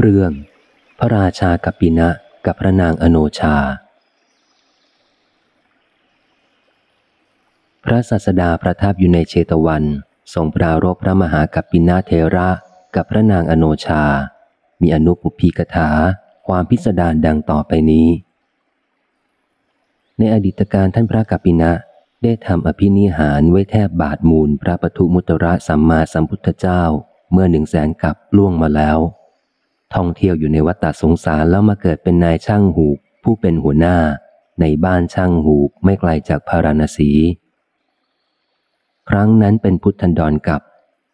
เรื่อง พระราชากัปปินะกับพระนางอโนชา พระสัสดาประทับอยู่ในเชตวันทรงปรารบพระมหากัปปินาเทระกับพระนางอโนชา มีอนุปุพีกถาความพิสดารดังต่อไปนี้ ในอดีตการท่านพระกัปปินะได้ทำอภินิหารไว้แทบบาทมูลพระปทุมุตระสัมมาสัมพุทธเจ้าเมื่อหนึ่งแสนกับล่วงมาแล้ว ท่องเที่ยวอยู่ในวัฏสงสารแล้วมาเกิดเป็นนายช่างหูก ผู้เป็นหัวหน้า ในบ้านช่างหูกไม่ไกลจากพาราณสี ครั้งนั้นเป็นพุทธันดรกับ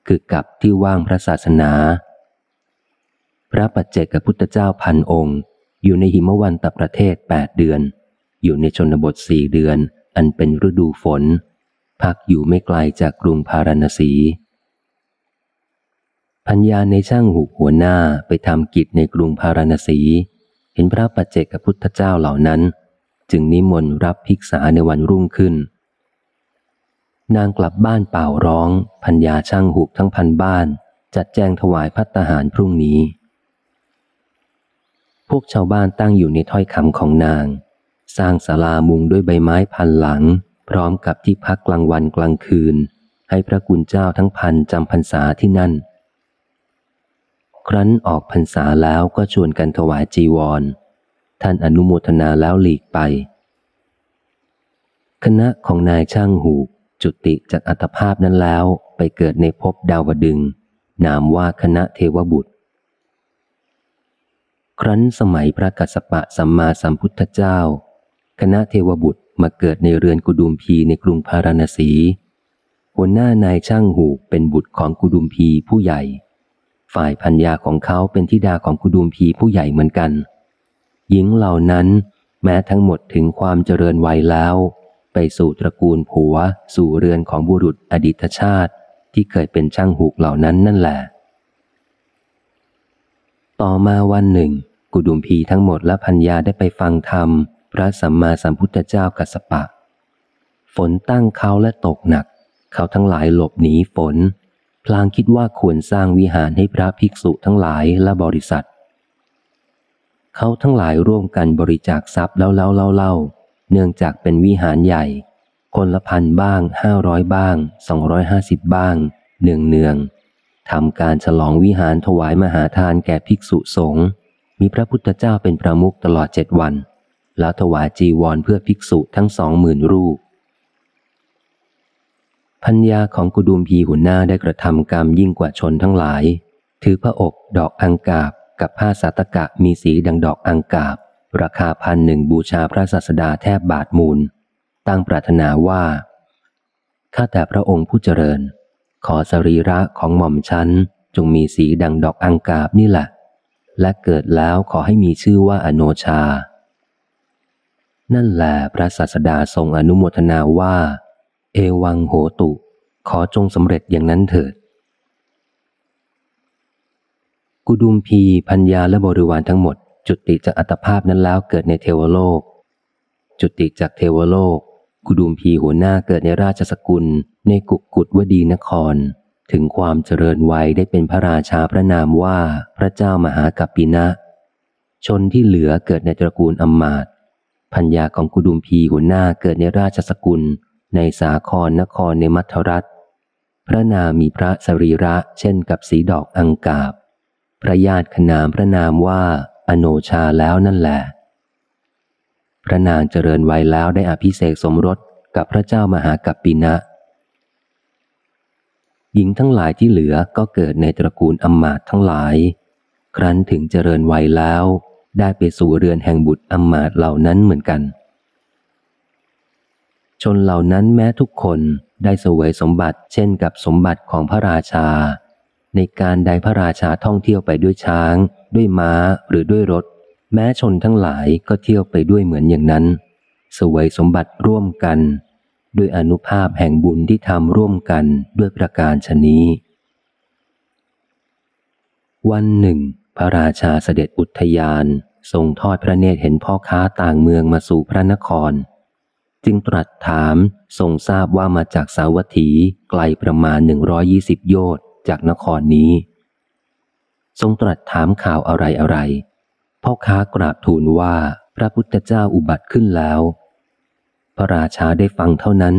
คือกับที่ว่างพระศาสนา พระปัจเจกพุทธเจ้าพันองค์ อยู่ในหิมวันตประเทศแปดเดือน อยู่ในชนบทสี่เดือน อันเป็นฤดูฝน พักอยู่ไม่ไกลจากกรุงพาราณสี พัญญาในช่างหูหัวหน้าไปทำกิจในกรุงพาราณสี เห็นพระปัจเจกพุทธเจ้าเหล่านั้น จึงนิมนต์รับภิกษาในวันรุ่งขึ้น นางกลับบ้านเป่าร้องพัญญาช่างหูทั้งพันบ้าน จัดแจงถวายพัตหารพรุ่งนี้ พวกชาวบ้านตั้งอยู่ในถ้อยคำของนาง สร้างศาลามุงด้วยใบไม้พันหลัง พร้อมกับที่พักกลางวันกลางคืน ให้พระกุณเจ้าทั้งพันจำพรรษาที่นั่น ครั้นออกพรรษาแล้วก็ชวนกันถวายจีวร ท่านอนุโมทนาแล้วหลีกไป คณะของนายช่างหูจุติจากอัตภาพนั้นแล้วไปเกิดในภพดาวดึง นามว่าคณะเทวบุตร ครั้นสมัยพระกัสสปะสัมมาสัมพุทธเจ้า คณะเทวบุตรมาเกิดในเรือนกุดุมพีในกรุงพาราณสี หัวหน้านายช่างหูเป็นบุตรของกุดุมพีผู้ใหญ่ ฝ่ายพัญญาของเขาเป็นธิดาของกุดุมพีผู้ใหญ่เหมือนกัน หญิงเหล่านั้นแม้ทั้งหมดถึงความเจริญวัยแล้ว ไปสู่ตระกูลผัว สู่เรือนของบุรุษอดีตชาติ ที่เคยเป็นช่างหูกเหล่านั้นนั่นแหละ ต่อมาวันหนึ่ง กุดุมพีทั้งหมดและพัญญาได้ไปฟังธรรม พระสัมมาสัมพุทธเจ้ากัสปะ ฝนตั้งเขาและตกหนัก เขาทั้งหลายหลบหนีฝน ลางคิดว่าควรสร้างวิหารให้พระภิกษุทั้งหลายและบริษัท เขาทั้งหลายร่วมกันบริจาคทรัพย์แล้วเล่าเล่าเล่าเนื่องจากเป็นวิหารใหญ่ คนละพันบ้างห้าร้อยบ้างสองร้อยห้าสิบบ้างเนืองเนืองทำการฉลองวิหารถวายมหาทานแก่ภิกษุสงฆ์มีพระพุทธเจ้าเป็นประมุขตลอดเจ็ดวัน แล้วถวายจีวรเพื่อภิกษุทั้งสองหมื่นรูป พัญญาของกุดุมพีหุนหน้าได้กระทำกรรมยิ่งกว่าชนทั้งหลาย ถือพระอกดอกอังกาบกับผ้าสาตกะมีสีดังดอกอังกาบ ราคาพันหนึ่งบูชาพระศาสดาแทบบาทมูล ตั้งปรารถนาว่า ข้าแต่พระองค์ผู้เจริญ ขอสรีระของหม่อมชั้นจงมีสีดังดอกอังกาบนี่แหละ และเกิดแล้วขอให้มีชื่อว่าอโนชา นั่นแหละพระศาสดาทรงอนุโมทนาว่า เอวังโหตุ ขอจงสำเร็จอย่างนั้นเถิด กุดุมพีพัญญาและบริวารทั้งหมด จุติจากอัตภาพนั้นแล้วเกิดในเทวโลก จุติจากเทวโลก กุดุมพีหัวหน้าเกิดในราชสกุล ในกุกุฎวดีนคร ถึงความเจริญวัยได้เป็นพระราชาพระนามว่าพระเจ้ามหากัปปินะ ชนที่เหลือเกิดในตระกูลอัมมาตพัญญาของกุดุมพีหัวหน้าเกิดในราชสกุล ในสาครนครในมัทรัฐ พระนามมีพระสรีระเช่นกับสีดอกอังกาบ พระญาติขนามพระนามว่าอโนชาแล้วนั่นแหละ พระนางเจริญวัยแล้วได้อภิเษกสมรสกับพระเจ้ามหากัปปินะ หญิงทั้งหลายที่เหลือก็เกิดในตระกูลอมมาตทั้งหลาย ครั้นถึงเจริญวัยแล้ว ได้ไปสู่เรือนแห่งบุตรอมมาตเหล่านั้นเหมือนกัน ชนเหล่านั้นแม้ทุกคนได้เสวยสมบัติเช่นกับสมบัติของพระราชา ในการใดพระราชาท่องเที่ยวไปด้วยช้าง ด้วยม้าหรือด้วยรถ แม้ชนทั้งหลายก็เที่ยวไปด้วยเหมือนอย่างนั้น เสวยสมบัติร่วมกัน ด้วยอนุภาพแห่งบุญที่ทำร่วมกันด้วยประการชนี้ วันหนึ่ง พระราชาเสด็จอุทยานทรงทอดพระเนตรเห็นพ่อค้าต่างเมืองมาสู่พระนคร จึงตรัสถามทรงทราบว่ามาจากสาวัตถีไกลประมาณหนึ่งรอยี่สิบโยชน์จากนครนี้ ทรงตรัสถามข่าวอะไรอะไรพ่อค้ากราบทูลว่าพระพุทธเจ้าอุบัติขึ้นแล้ว พระราชาได้ฟังเท่านั้น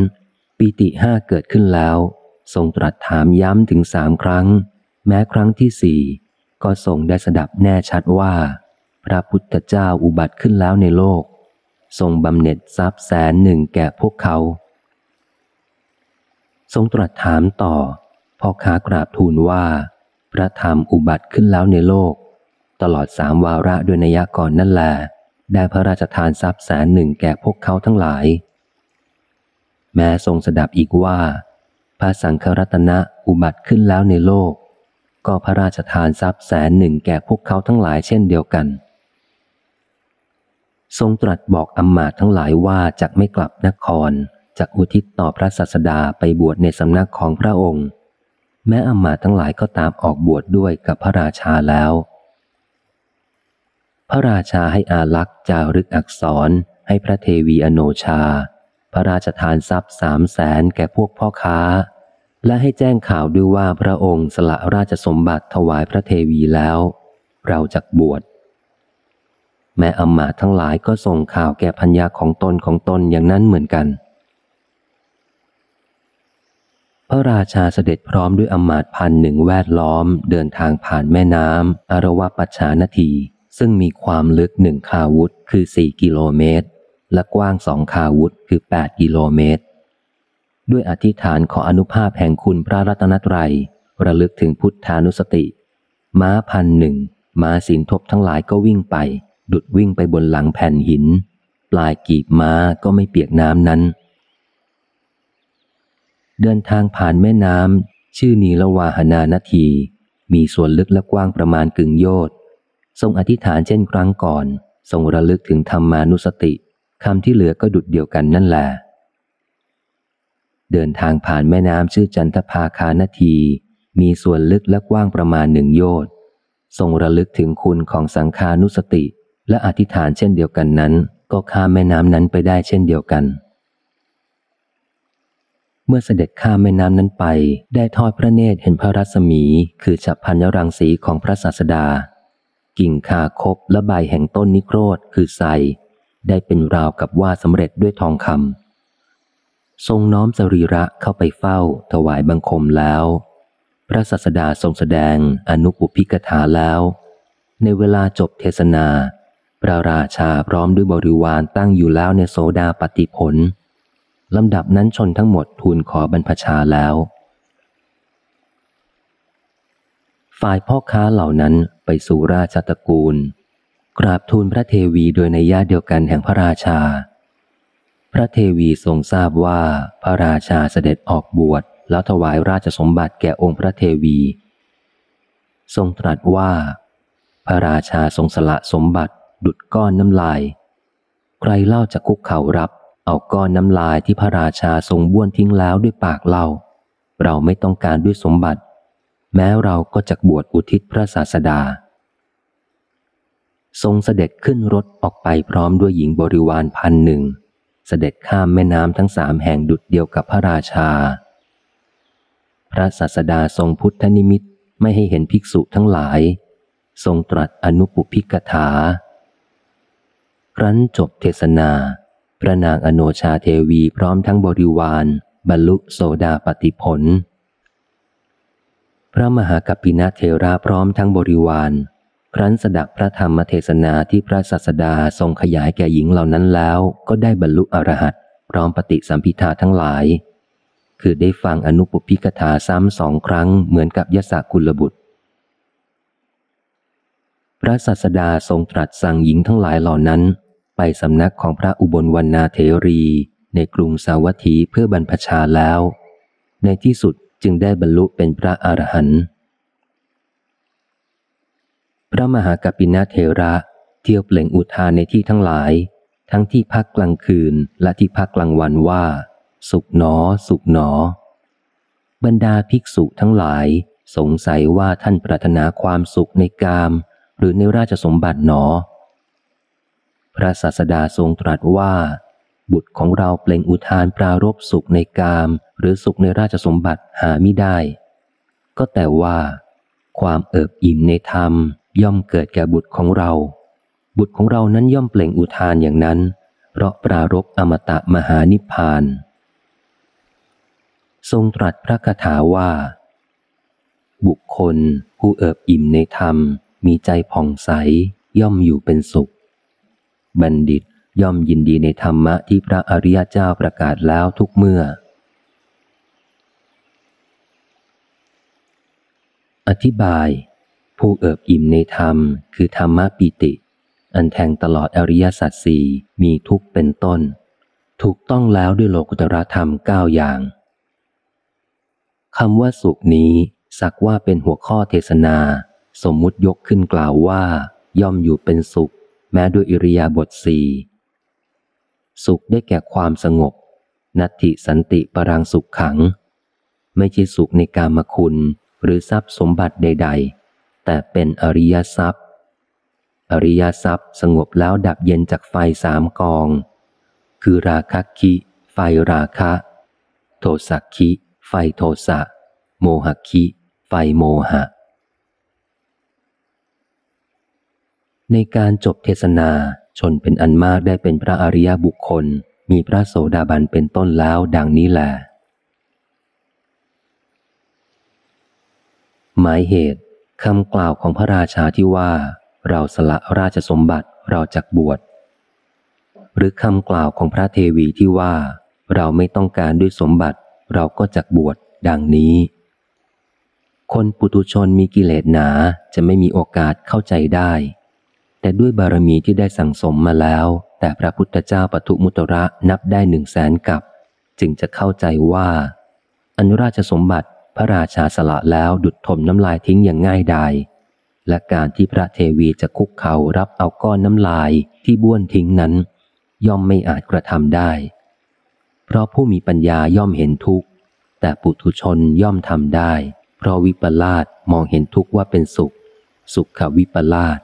ปีติห้าเกิดขึ้นแล้ว ทรงตรัสถามย้ำถึงสามครั้ง แม้ครั้งที่สี่ก็ทรงได้สดับแน่ชัดว่า พระพุทธเจ้าอุบัติขึ้นแล้วในโลก ทรงบำเหน็จทรัพย์แสนหนึ่งแก่พวกเขา ทรงตรัสถามต่อพ่อค้ากราบทูลว่า พระธรรมอุบัติขึ้นแล้วในโลก ตลอดสามวาระด้วยนัยก่อนนั่นแหละได้พระราชทานทรัพย์แสนหนึ่งแก่พวกเขาทั้งหลาย แม้ทรงสดับอีกว่า พระสังฆรัตนะอุบัติขึ้นแล้วในโลก ก็พระราชทานทรัพย์แสนหนึ่งแก่พวกเขาทั้งหลายเช่นเดียวกัน ทรงตรัสบอกอำมาตย์ทั้งหลายว่าจะไม่กลับนครจากอุทิศต่อพระศาสดาไปบวชในสำนักของพระองค์ แม้อำมาตย์ทั้งหลายก็ตามออกบวชดด้วยกับพระราชาแล้ว พระราชาให้อาลักษ์จารึกอักษรให้พระเทวีอโนชา พระราชทานทรัพย์สามแสนแก่พวกพ่อค้า และให้แจ้งข่าวด้วยว่าพระองค์สละราชสมบัติถวายพระเทวีแล้ว เราจักบวช แม่อมมาทั้งหลายก็ส่งข่าวแก่พัญญาของตนของตนอย่างนั้นเหมือนกัน พระราชาเสด็จพร้อมด้วยอมาตพันหนึ่งแวดล้อม เดินทางผ่านแม่น้ำอารวปัชชานาที ซึ่งมีความลึกหนึ่งคาวุธคือสี่กิโลเมตร และกว้างสองคาวุธคือแปดกิโลเมตร ด้วยอธิษฐานขออนุภาพแห่งคุณพระรัตนตรัยระลึกถึงพุทธานุสติ ม้าพันหนึ่งม้าสินทบทั้งหลายก็วิ่งไป ดุดวิ่งไปบนหลังแผ่นหิน ปลายกีบม้าก็ไม่เปียกน้ำนั้น เดินทางผ่านแม่น้ำชื่อนีละวาหนานาที มีส่วนลึกและกว้างประมาณกึ่งโยชนทรงอธิษฐานเช่นครั้งก่อน ทรงระลึกถึงธรรมานุสติคำที่เหลือก็ดุดเดียวกันนั่นแหละเดินทางผ่านแม่น้ำชื่อจันทภาคานาที มีส่วนลึกและกว้างประมาณหนึ่งโยชน์ทรงระลึกถึงคุณของสังขานุสติ และอธิษฐานเช่นเดียวกันนั้น ก็ข้ามแม่น้ำนั้นไปได้เช่นเดียวกัน เมื่อเสด็จข้ามแม่น้ำนั้นไป ได้ทอดพระเนตรเห็นพระรัศมี คือฉับพันยรังสีของพระศาสดา กิ่งคาคบและใบแห่งต้นนิโครธคือไซได้เป็นราวกับว่าสำเร็จด้วยทองคำทรงน้อมสรีระเข้าไปเฝ้า ถวายบังคมแล้ว พระสัสดาทรงแสดงอนุปุพิกถาแล้ว ในเวลาจบเทศนา พระราชาพร้อมด้วยบริวารตั้งอยู่แล้วในโซดาปฏิผลลำดับนั้นชนทั้งหมดทูลขอบรรพชาแล้ว ฝ่ายพ่อค้าเหล่านั้นไปสู่ราชตระกูล กราบทูลพระเทวีโดยในญาติเดียวกันแห่งพระราชา พระเทวีทรงทราบว่าพระราชาเสด็จออกบวชแล้วถวายราชสมบัติแก่องค์พระเทวี ทรงตรัสว่า พระราชาทรงสละสมบัติ ดุดก้อนน้ำลาย ใครเล่าจะคุกเข่ารับ เอาก้อนน้ำลายที่พระราชาทรงบ้วนทิ้งแล้วด้วยปากเล่า เราไม่ต้องการด้วยสมบัติ แม้เราก็จะบวชอุทิศพระศาสดา ทรงเสด็จขึ้นรถออกไปพร้อมด้วยหญิงบริวารพันหนึ่ง เสด็จข้ามแม่น้ำทั้งสามแห่งดุดเดียวกับพระราชา พระศาสดาทรงพุทธนิมิตไม่ให้เห็นภิกษุทั้งหลาย ทรงตรัสอนุปุพิกถา รั้นจบเทศนา พระนางอโนชาเทวีพร้อมทั้งบริวาร บรรลุโสดาปติผล พระมหากัปปินาเทระพร้อมทั้งบริวาร ครั้นสดับพระธรรมเทศนาที่พระศาสดาทรงขยายแก่หญิงเหล่านั้นแล้ว ก็ได้บรรลุอรหัตพร้อมปฏิสัมพิทาทั้งหลาย คือได้ฟังอนุปพิกถาซ้ำสองครั้งเหมือนกับยศกุลบุตร พระศาสดาทรงตรัสสั่งหญิงทั้งหลายเหล่านั้น ไปสำนักของพระอุบลวรรณาเทรีในกรุงสาวัตถีเพื่อบรรพชาแล้ว ในที่สุดจึงได้บรรลุเป็นพระอรหันต์พระมหากปินาเทระเที่ยวเปล่งอุทานในที่ทั้งหลาย ทั้งที่พักกลางคืนและที่พักกลางวันว่า สุขหนอ สุขหนอ บรรดาภิกษุทั้งหลาย สงสัยว่าท่านปรารถนาความสุขในกาม หรือในราชสมบัติหนอ พระศาสดาทรงตรัสว่า บุตรของเราเปล่งอุทานปรารบสุขในกาม หรือสุขในราชสมบัติหาไม่ได้ ก็แต่ว่า ความเอิบอิ่มในธรรมย่อมเกิดแก่บุตรของเรา บุตรของเรานั้นย่อมเปล่งอุทานอย่างนั้น เพราะปรารบอมตะมหานิพพาน ทรงตรัสพระคาถาว่า บุคคลผู้เอิบอิ่มในธรรมมีใจผ่องใสย่อมอยู่เป็นสุข บัณฑิตย่อมยินดีในธรรมะที่พระอริยเจ้าประกาศแล้วทุกเมื่อ อธิบาย ผู้เอิบอิ่มในธรรม คือธรรมะปิติ อันแทงตลอดอริยสัจสี่มีทุกเป็นต้น ถูกต้องแล้วด้วยโลกุตรธรรมเก้าอย่างคำว่าสุขนี้สักว่าเป็นหัวข้อเทศนา สมมุติยกขึ้นกล่าวว่า ย่อมอยู่เป็นสุข แม้ด้วยอิริยาบถสี่สุขได้แก่ความสงบ นัตติสันติปรังสุขขัง ไม่ใช่สุขในกามคุณหรือทรัพย์สมบัติใด ๆ แต่เป็นอริยทรัพย์ อริยทรัพย์สงบแล้วดับเย็นจากไฟสามกอง คือราคะคิ ไฟราคะ โทสักคิ ไฟโทสะ โมหคิ ไฟโมหะ ในการจบเทศนาชนเป็นอันมากได้เป็นพระอริยบุคคล มีพระโสดาบันเป็นต้นแล้วดังนี้แหละหมายเหตุคำกล่าวของพระราชาที่ว่า เราสละราชสมบัติเราจักบวช หรือคำกล่าวของพระเทวีที่ว่า เราไม่ต้องการด้วยสมบัติ เราก็จักบวชดังนี้ คนปุตุชนมีกิเลสหนาจะไม่มีโอกาสเข้าใจได้ แต่ด้วยบารมีที่ได้สั่งสมมาแล้ว แต่พระพุทธเจ้าปทุมุตระนับได้หนึ่งแสนกับ จึงจะเข้าใจว่า อนุราชสมบัติพระราชาสละแล้วดุดถมน้ำลายทิ้งอย่างง่ายดายและการที่พระเทวีจะคุกเขารับเอาก้อนน้ำลายที่บ้วนทิ้งนั้น ย่อมไม่อาจกระทำได้ เพราะผู้มีปัญญาย่อมเห็นทุกข์ แต่ปุถุชนย่อมทำได้ เพราะวิปลาสมองเห็นทุกข์ว่าเป็นสุข สุขวิปลาส